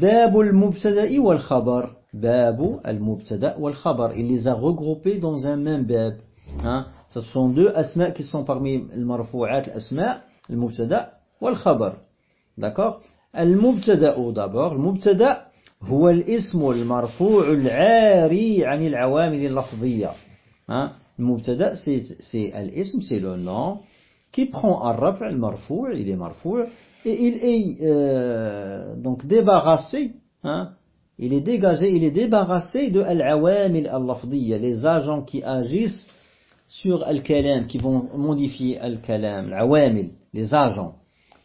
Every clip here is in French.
باب المبتدأ والخبر. باب المبتدأ والخبر. A regroupés dans un même bab. Hein? Ce sont deux asma qui sont parmi المرفوعات الاسماء المبتدا والخبر. D'accord? المبتدأ d'abord. المبتدأ هو الاسم المرفوع العاري عن العوامل اللفظية. Hein? المبتدأ c'est الاسم c'est le nom qui prend Arraf al marfou il est marfou et il est euh, donc débarrassé, hein. il est dégagé, il est débarrassé de al-awamil al-lafdiyya, les agents qui agissent sur al-kalam, qui vont modifier al-kalam, al-awamil, les agents.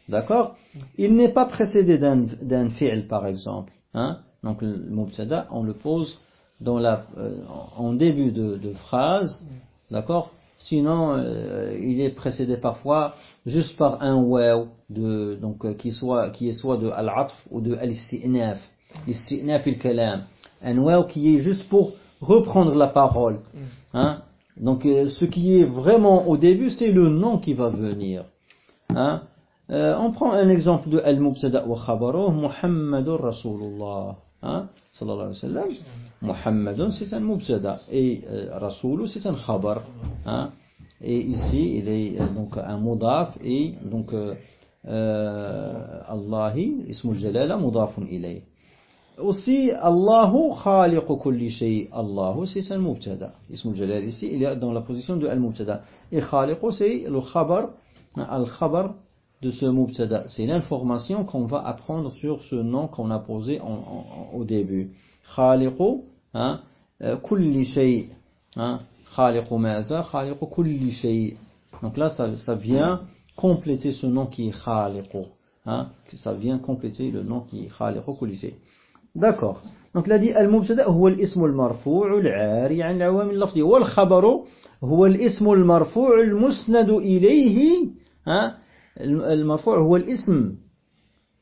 D'accord? Il n'est pas précédé d'un fi'l par exemple. Hein. Donc le mubtada, on le pose euh, en début de phrase, d'accord? Sinon, euh, il est précédé parfois juste par un waw, de, donc, euh, qui, soit, qui est soit de al-atf ou de al-isti'naf. L'isti'naf il-kalam. Un waw qui est juste pour reprendre la parole. Hein? Donc, euh, ce qui est vraiment au début, c'est le nom qui va venir. Hein? On prend un exemple de al-mubtada wa khabaruh, Muhammadur Rasulullah. صلى الله عليه وسلم محمد ستن مبتدا اي رسول ستن خبر ها اي سي إلى دونك donc un mudaf. Et الله اسم الجلاله مضاف اليه وسي الله خالق كل شيء الله سيس المبتدا اسم الجلاله سي إلى دون لا بوزيسيون دو المبتدا اي خالق سي الخبر الخبر de ce mubtada. C'est l'information qu'on va apprendre sur ce nom qu'on a posé en, en, en, au début. Khaliqu hein, euh, kulli shay. Hein, khaliqu ma'za, khaliqu kulli shay. Donc là, ça, ça, vient compléter ce nom qui est khaliqu. Hein, ça vient compléter le nom qui est khaliqu kulli shay. D'accord. Donc là dit al-mubtada huwa al-ism al-marfu' al-'ari 'an al-'awamil lafzi wal khabaru huwa al-ism al-marfu' al-musnad ilayhi hein المرفوع هو الاسم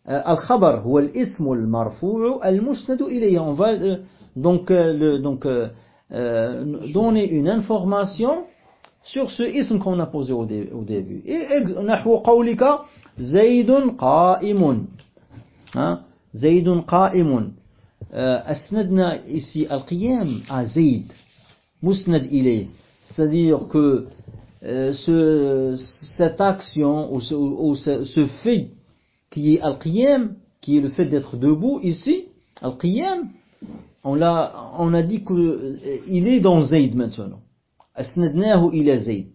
الخبر هو الاسم المرفوع المسند إليه on va euh, donc euh, le, donc euh, donner une information sur ce ism qu'on a posé au, dé, au début et نحو قولك زيد قائم ها زيد قائم أسندنا ici القيام à زيد مسند إليه c'est-à-dire que euh, ce, cette action ou ce, ou ce, ce fait qui est al-qiyam, qui est le fait d'être debout ici, al-qiyam, on a, on a dit qu'il euh, est dans Zayd maintenant. Asnadnahu ila Zayd.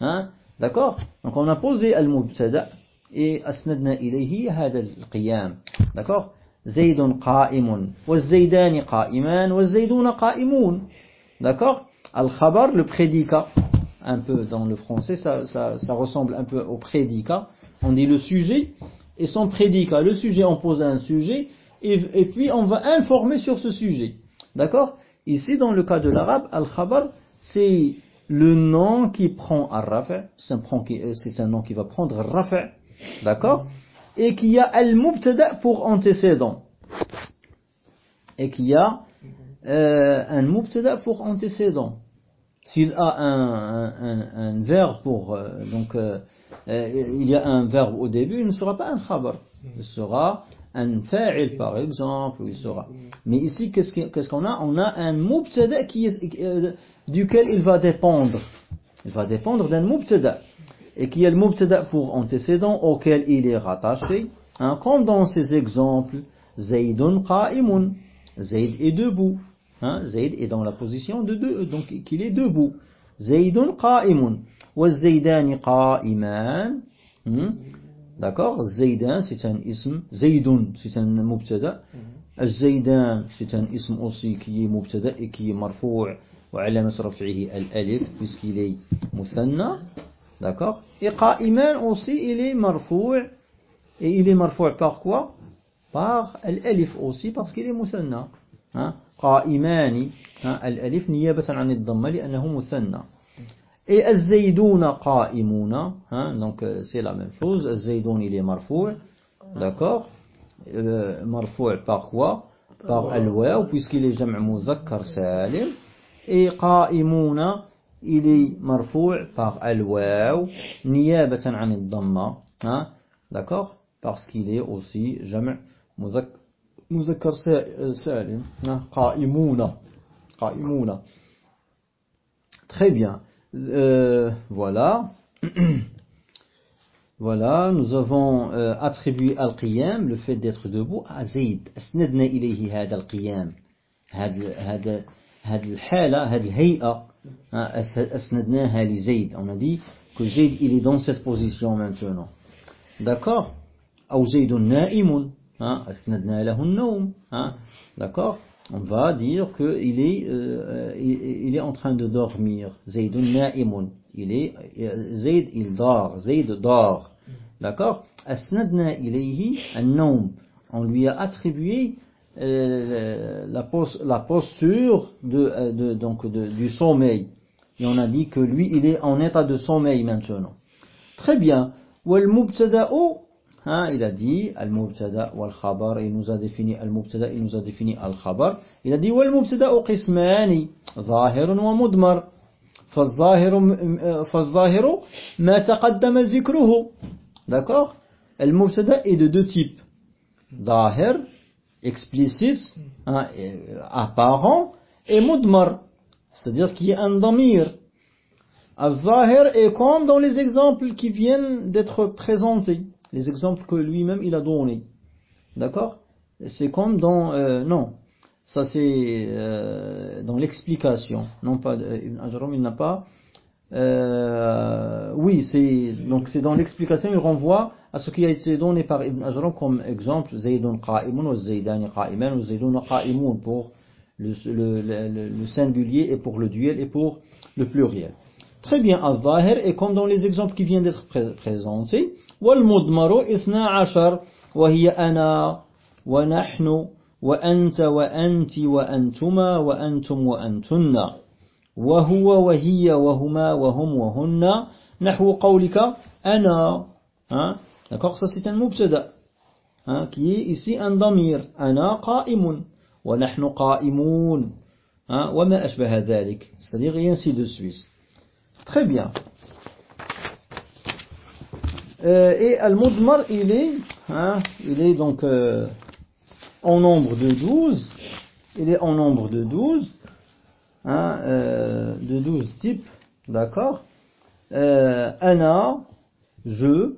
Hein? D'accord Donc on a posé al-mubtada et asnadna ilayhi hada al-qiyam. D'accord زيد قائم والزيدان قائمان والزيدون قائمون D'accord Al-khabar, le prédicat, un peu dans le français, ça, ressemble un peu au prédicat. On dit le sujet et son prédicat. Le sujet, on pose un sujet et, puis on va informer sur ce sujet. D'accord? Ici, dans le cas de l'arabe, al-khabar, c'est le nom qui prend al-rafa, c'est un, nom qui va prendre rafa, d'accord? Et qui a al-mubtada pour antécédent. Et qui a euh, un mubtada pour antécédent. S'il a un, un, un, verbe pour euh, donc euh, il y a un verbe au début, il ne sera pas un khabar. Il sera un fa'il par exemple, il sera. Mais ici, qu'est-ce qu'on qu a? On a un mubtada euh, duquel il va dépendre. Il va dépendre d'un mubtada. Et qui est le mubtada pour antécédent auquel il est rattaché. Hein, comme dans ces exemples, Zaydun qa'imun. Zayd est debout. Hein, Zayd est dans la position de deux, donc qu'il est debout. Zaydun qa'imun. والزيدان قائمان d'accord زيدان c'est un ism زيد c'est un مبتدا الزيدان c'est un ism aussi qui est مبتدا et qui est مرفوع وعلامة رفعه الألف puisqu'il est مثنى d'accord et قائمان aussi il est مرفوع et il est مرفوع par quoi par الألف aussi parce qu'il est مثنى hein قائمان. الألف نيابة عن الضمة لأنه مثنى. اي الزيدون قائمون. ها دونك سي لا ميم شوز الزيدون الي مرفوع. داكوغ euh، مرفوع باغ كوا باغ الواو بويسكي لي جمع مذكر سالم اي قائمون الي مرفوع باغ الواو نيابة عن الضمة. ها داكوغ باغسكي لي اوسي جمع مذكر مذكر سالم قائمون قائمون Très bien. Euh, voilà. voilà, nous avons euh, attribué al-qiyam, le fait d'être debout, à Zayd. أسندنا إليه هذا القيام. هذا هذا هذه الحالة هذه الهيئة أسندناها لزيد. On a dit que Zayd il est dans cette position maintenant. D'accord أو زيد نائم Hein, hein, D'accord? On va dire qu'il est, euh, il, il, est en train de dormir. Zaydun na'imun. Il est, euh, Zayd, il dort. Zayd dort. D'accord? Asnadna ilayhi an-nawm. On lui a attribué euh, la, pose, la, posture de, euh, de, donc de, du sommeil. Et on a dit que lui, il est en état de sommeil maintenant. Très bien. Hein, il a dit al-mubtada wal-khabar, il nous a défini al-mubtada, il nous a défini al-khabar. Il a dit wal-mubtada qismani, ظاهر ومضمر. فالظاهر فالظاهر ما تقدم ذكره. D'accord Al-mubtada est de deux types. ظاهر, explicite, hein, apparent, et mudmar, c'est-à-dire qui est un damir. Al-zahir est comme dans les exemples qui viennent d'être présentés les exemples que lui-même il a donnés. D'accord? C'est comme dans... Euh, non, ça c'est euh, dans l'explication. Non pas... Ibn Ajram, il n'a pas... Euh, oui, c'est donc c'est dans l'explication, il renvoie à ce qui a été donné par Ibn Ajram comme exemple Zaydun qa'imun ou Zaydani qa'iman ou Zaydun qa'imun pour le, singulier et pour le duel et pour le pluriel. Très bien, al-zahir et comme dans les exemples qui viennent d'être présentés, والمضمر اثنا عشر وهي أنا ونحن وأنت وأنت وأنتما وأنتم وأنتن. وهو وهي وهما وهم وهن. نحو قولك أنا hein, qui est ici un damir. أنا قائم ونحن قائمون وما أشبه ذلك c'est-à-dire ainsi de suite. Très bien. Euh, et Al-Mudmar, il est, hein, il est donc euh, en nombre de 12. Il est en nombre de 12. Hein, euh, de 12 types. D'accord? Ana, je,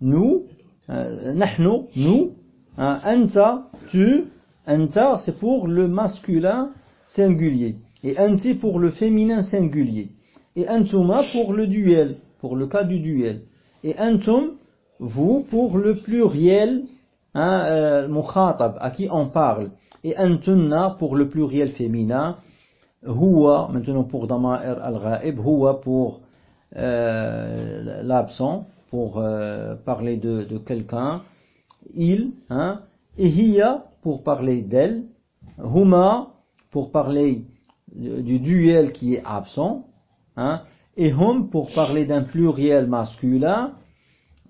nous, nahnu, nous, hein, anta, tu, anta, c'est pour le masculin singulier. Et anti pour le féminin singulier. Et antuma pour le duel, pour le cas du duel et antum, vous, pour le pluriel, hein, euh, mukhatab, à qui on parle. Et antunna pour le pluriel féminin. Huwa, maintenant pour dama'ir al-ghaib, huwa pour euh, l'absent, pour euh, parler de, de quelqu'un. Il, hein, et hiya pour parler d'elle. Huma pour parler du duel qui est absent. Hein, et hum pour parler d'un pluriel masculin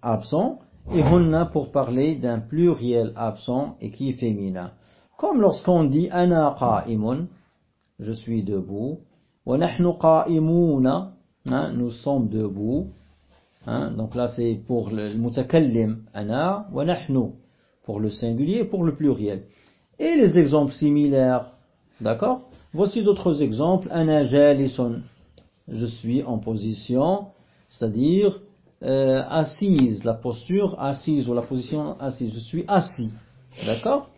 absent, et hunna pour parler d'un pluriel absent et qui est féminin. Comme lorsqu'on dit ana qa'imun, je suis debout, wa nahnu qa'imuna, hein, nous sommes debout. Hein, donc là c'est pour le mutakallim ana wa nahnu pour le singulier et pour le pluriel. Et les exemples similaires, d'accord? Voici d'autres exemples. Ana jalisun, je suis en position, c'est-à-dire euh, assise, la posture assise ou la position assise. Je suis assis. D'accord?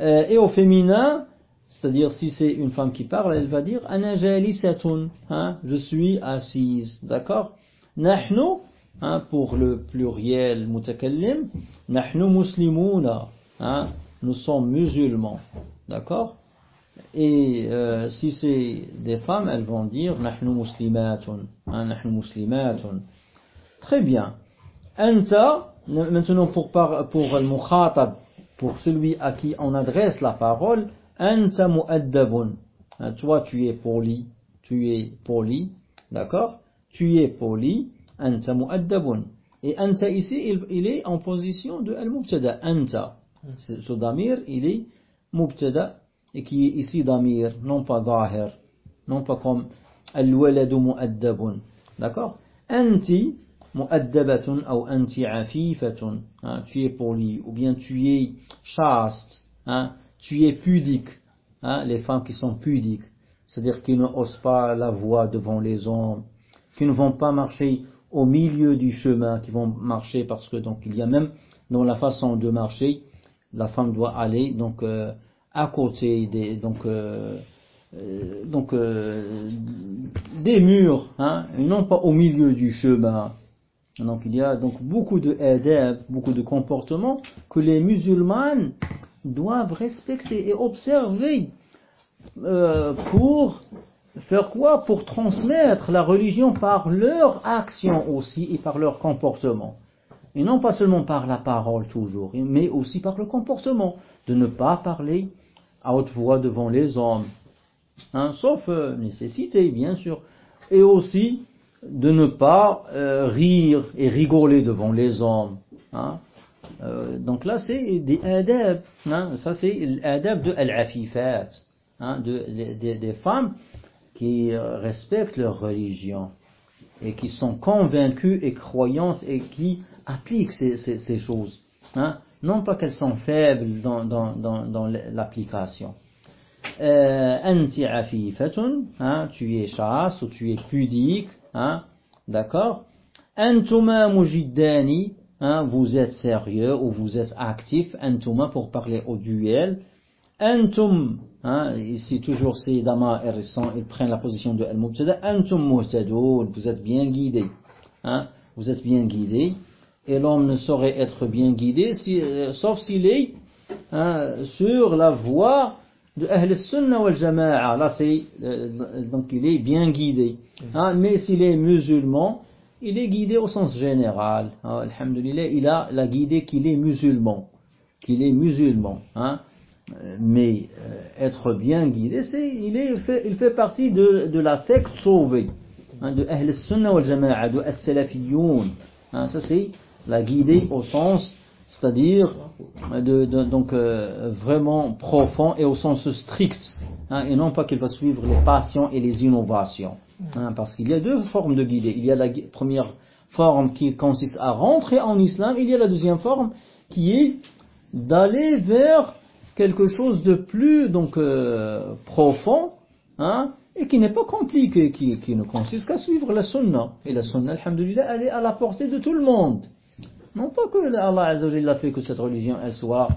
Euh, Et au féminin, c'est-à-dire si c'est une femme qui parle, elle va dire hein, je suis assise. D'accord? Nahnu, hein, pour le pluriel mutakallim, Nahnu muslimuna, hein, nous sommes musulmans. D'accord? Et euh, si c'est des femmes, elles vont dire Nahnu muslimatun. Hein, nahnu muslimatun. Très bien. Anta, maintenant pour, pour le mukhatab, pour celui à qui on adresse la parole, Anta mu'addabun. Hein, toi, tu es poli. Tu es poli. D'accord? Tu es poli. Anta mu'addabun. Et Anta ici, il, il, est en position de al-mubtada. Anta. Ce damir, il est mubtada et qui est ici damir, non pas zahir, non pas comme al-waladu mu'addabun. D'accord? Anti mu'addabatun ou anti afifatun. Tu es poli ou bien tu es chaste. hein, tu es pudique, hein, les femmes qui sont pudiques, c'est-à-dire qui ne osent pas la voix devant les hommes, qui ne vont pas marcher au milieu du chemin, qui vont marcher parce que donc il y a même dans la façon de marcher, la femme doit aller donc euh, à côté des donc euh, euh, donc des murs, hein, et non pas au milieu du chemin. Donc il y a donc beaucoup de adab, beaucoup de comportements que les musulmans doivent respecter et observer euh, pour faire quoi? Pour transmettre la religion par leur action aussi et par leur comportement. Et non pas seulement par la parole toujours, mais aussi par le comportement. De ne pas parler à haute voix devant les hommes. Hein, sauf euh, nécessité, bien sûr. Et aussi de ne pas euh, rire et rigoler devant les hommes. Hein. Euh, donc là, c'est des adab. Hein, ça, c'est l'adab de al-afifat, de, des femmes qui respectent leur religion et qui sont convaincues et croyantes et qui appliquent ces, choses. Non pas qu'elles sont faibles dans, dans, dans, dans l'application. Euh, hein, tu es chaste ou tu es pudique, hein, d'accord? Antuma mujiddani, hein, vous êtes sérieux ou vous êtes actif, antuma pour parler au duel. Antum, hein, ici toujours c'est dama et ils prennent la position de al-mubtada. Antum muhtadoun, vous êtes bien guidé, hein, vous êtes bien guidé. Et l'homme ne saurait être bien guidé euh, sauf s'il est hein, sur la voie de Ahl Sunnah wal Jama'a. Là, c'est, euh, donc il est bien guidé. Hein, mais s'il est musulman, il est guidé au sens général. Hein, alhamdulillah, il a la guidée qu'il est musulman. Qu'il est musulman. Hein. Mais euh, être bien guidé, il, fait, partie de, la secte sauvée. De Ahl Sunnah wal Jama'a, de As-Salafiyoun. Ça, c'est la guidée au sens c'est-à-dire donc euh, vraiment profond et au sens strict, hein, et non pas qu'il va suivre les passions et les innovations. Hein, parce qu'il y a deux formes de guider. Il y a la première forme qui consiste à rentrer en islam, il y a la deuxième forme qui est d'aller vers quelque chose de plus donc euh, profond, hein, et qui n'est pas compliqué, qui, qui ne consiste qu'à suivre la sunna. Et la sunna, alhamdulillah, elle est à la portée de tout le monde. Non pas que Allah a fait que cette religion soit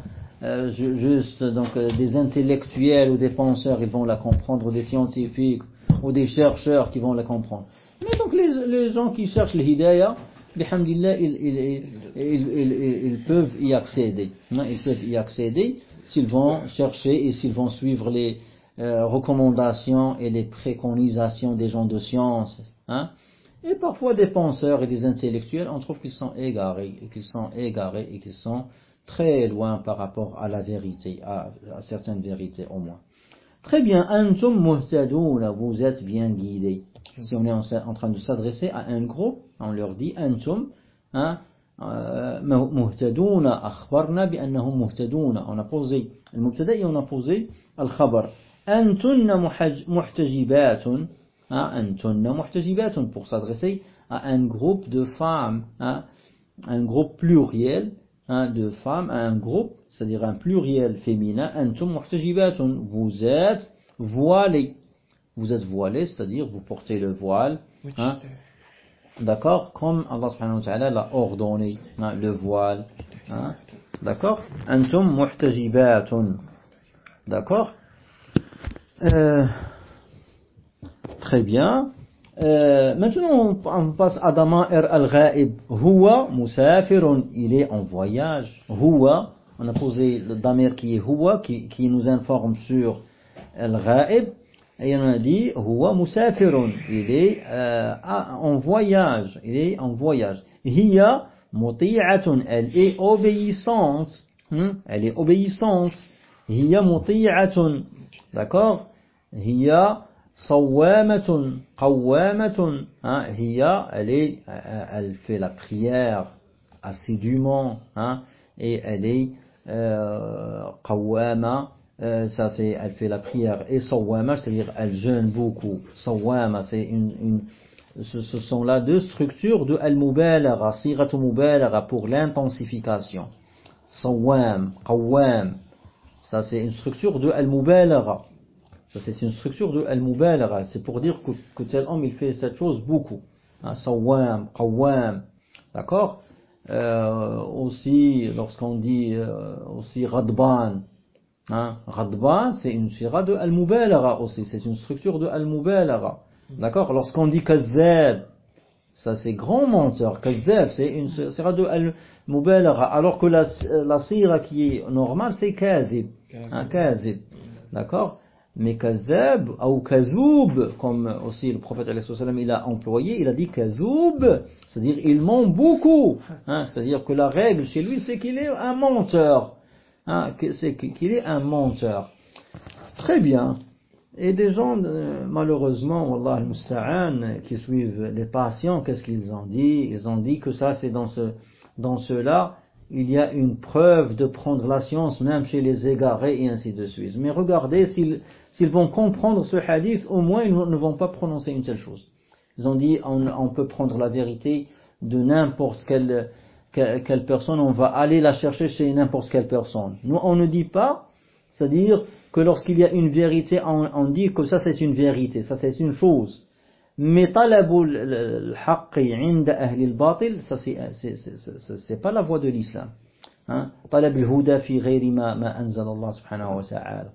euh, juste donc euh, des intellectuels ou des penseurs ils vont la comprendre, ou des scientifiques ou des chercheurs qui vont la comprendre. Mais donc les, les gens qui cherchent le hidayah, bihamdillah, ils, ils, ils, ils, peuvent y accéder. Ils peuvent y accéder s'ils vont chercher et s'ils vont suivre les euh, recommandations et les préconisations des gens de science. Hein. Et parfois des penseurs et des intellectuels, on trouve qu'ils sont égarés, et qu'ils sont égarés, et qu'ils sont très loin par rapport à la vérité, à, certaines vérités au moins. Très bien, antum muhtadouna, vous êtes bien guidés. Si on est en, train de s'adresser à un groupe, on leur dit antum, hein, muhtadouna, akhbarna bi annahum muhtadouna. On a posé le mubtada et on a posé al-khabar. Antunna muhtajibatun, hein, pour s'adresser à un groupe de femmes, hein, un groupe pluriel hein, de femmes, un groupe, c'est-à-dire un pluriel féminin, vous êtes voilés. Vous êtes voilés, c'est-à-dire vous portez le voile. Hein, D'accord? Comme Allah subhanahu wa ta'ala l'a ordonné, hein, le voile. Hein, D'accord? Antum muhtajibatun. D'accord? Euh, Très bien. Euh, maintenant, on passe à Dama'ir al-Ghaib. Huwa musafirun, il est en voyage. Huwa, on a posé le Damir qui est Huwa, qui, qui nous informe sur al-Ghaib. Et on a dit Huwa musafirun, il est euh, en voyage. Il est en voyage. Hiya muti'atun, elle est obéissante. Hmm? Elle est obéissante. Hiya muti'atun. D'accord? Hiya Sawamatun, qawamatun. Hein, hiya, elle, est, euh, elle fait la prière assidûment. Hein, et elle est euh, euh, ça c'est, elle fait la prière. Et sawama, c'est-à-dire elle jeûne beaucoup. Sawama, c'est une, une ce, ce, sont là deux structures de al-mubalagha, siratu mubalagha pour l'intensification. Sawam, qawam. Ça c'est une structure de al-mubalagha. Ça c'est une structure de al-mubalagha. C'est pour dire que, que, tel homme il fait cette chose beaucoup. Hein, sawam, qawwam. D'accord? Euh, Aussi, lorsqu'on dit euh, aussi radban. Hein, radban, c'est une sira de al-mubalagha aussi. C'est une structure de al-mubalagha. D'accord? Lorsqu'on dit kazzab, ça c'est grand menteur. Kazzab, c'est une sira de al-mubalagha. Alors que la, la sira qui est normale, c'est kazib. Hein, kazib. D'accord? Mais kazab ou kazoub, comme aussi le prophète il a employé, il a dit kazoub, c'est-à-dire il ment beaucoup. Hein, c'est-à-dire que la règle chez lui, c'est qu'il est un menteur. Hein, c'est qu'il est un menteur. Très bien. Et des gens, euh, malheureusement, Wallah al qui suivent les patients, qu'est-ce qu'ils ont dit? Ils ont dit que ça, c'est dans ce, dans cela, il y a une preuve de prendre la science même chez les égarés et ainsi de suite. Mais regardez, s'ils vont comprendre ce hadith, au moins ils ne vont pas prononcer une telle chose. Ils ont dit on, peut prendre la vérité de n'importe quelle, quelle, personne, on va aller la chercher chez n'importe quelle personne. Nous, on ne dit pas, c'est-à-dire que lorsqu'il y a une vérité, on, on dit que ça c'est une vérité, ça c'est une chose. Mais talabul al-haqqi inda ahli al-batil, ça c'est pas la voie de l'islam. Hein? Talab al-huda fi ghayri ma, anzal Allah subhanahu wa ta'ala.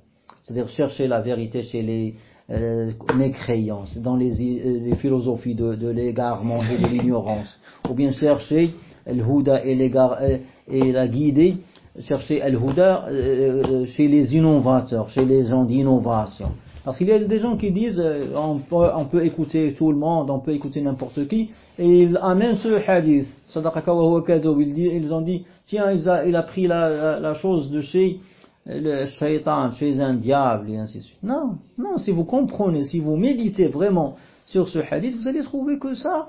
C'est-à-dire chercher la vérité chez les euh, mécréants, dans les, euh, les philosophies de, l'égarement et de l'ignorance. Ou bien chercher al-huda et, et, et la guider, chercher al-huda euh, chez les innovateurs, chez les gens d'innovation. Parce qu'il y a des gens qui disent euh, on, peut, on, peut, écouter tout le monde, on peut écouter n'importe qui, et ils amènent ce hadith. Ils ont dit, tiens, il a, il a pris la, la, chose de chez le shaitan, chez un diable, et ainsi de suite. Non, non, si vous comprenez, si vous méditez vraiment sur ce hadith, vous allez trouver que ça,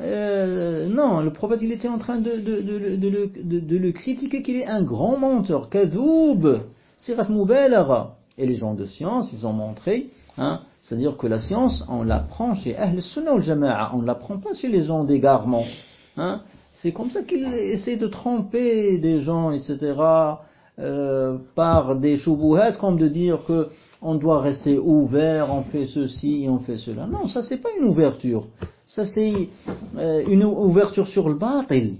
euh, non, le prophète il était en train de, de, de, de, de le critiquer qu'il est un grand menteur, kazoub, sirat mubalagha. Et les gens de science, ils ont montré, hein, c'est-à-dire que la science, on l'apprend chez Ahl Sunnah al Jama'a, on ne l'apprend pas chez les gens d'égarement. Hein. C'est comme ça qu'ils essaient de tromper des gens, etc., euh, par des choubouhats, comme de dire que on doit rester ouvert, on fait ceci on fait cela. Non, ça c'est pas une ouverture. Ça c'est euh, une ouverture sur le batil.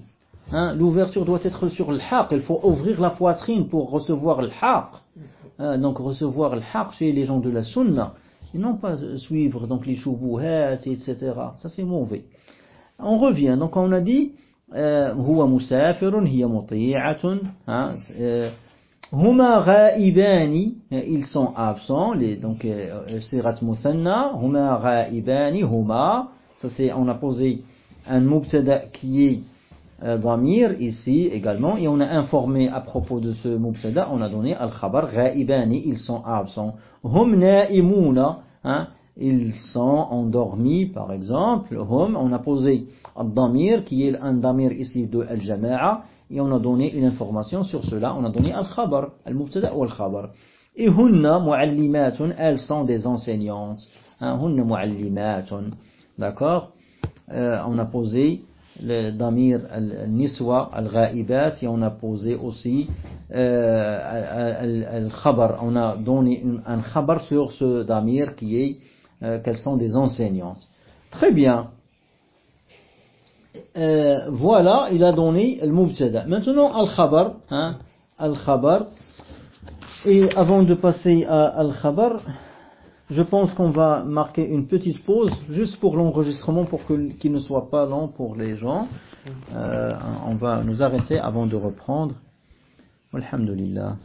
Hein. L'ouverture doit être sur le haq. Il faut ouvrir la poitrine pour recevoir le haq. Hein, donc recevoir le haq chez les gens de la sunna, et non pas suivre donc les shubuhat, etc. Ça c'est mauvais. On revient, donc on a dit, هو مسافر هي مطيعة هما غائبان ils sont absents les, donc sirat musanna huma ghaibani huma ça c'est on a posé un mubtada qui est euh, Damir ici également et on a informé à propos de ce mubtada, on a donné al-khabar ghaibani, ils sont absents. Hum naimuna, hein, ils sont endormis par exemple. Hum, on a posé al-damir qui est un damir ici de al-jama'a et on a donné une information sur cela, on a donné al-khabar, al-mubtada ou al-khabar. Et hunna muallimatun, elles sont des enseignantes. Hein, hunna muallimatun. D'accord euh, On a posé le damir al-niswa, al-ghaibat, et on a posé aussi euh, al-khabar. On a donné un khabar sur ce damir qui est euh, quelles sont des enseignances. Très bien. Euh, voilà, il a donné le mubtada. Maintenant, al-khabar, hein, al-khabar. Et avant de passer à al-khabar, je pense qu'on va marquer une petite pause juste pour l'enregistrement pour qu'il ne soit pas long pour les gens. Euh, on va nous arrêter avant de reprendre. Alhamdulillah.